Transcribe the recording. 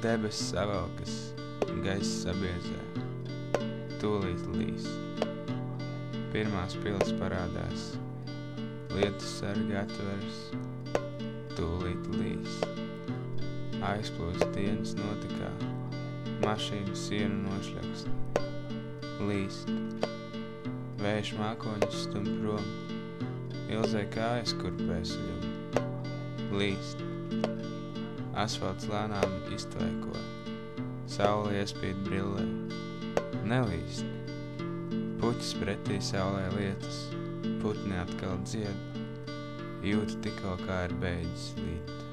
Debesis savelkas, gaiss sabiezē, tūlīt līs. Pirmās pils parādās, lietus sargi atveras, tūlīt līs. Aizplūst dienas notikā, mašīnu sienu nošļakst, līst. Vējš mākoņus stum prom, ilzē kājas kurpēsuļum, līst. Asfalts lēnām iztvaiko, saule iespīd brillē, nelīst. Puķis pretī saulē lietas, putni atkal dzied, jūtu tikko kā ir beidzis līt.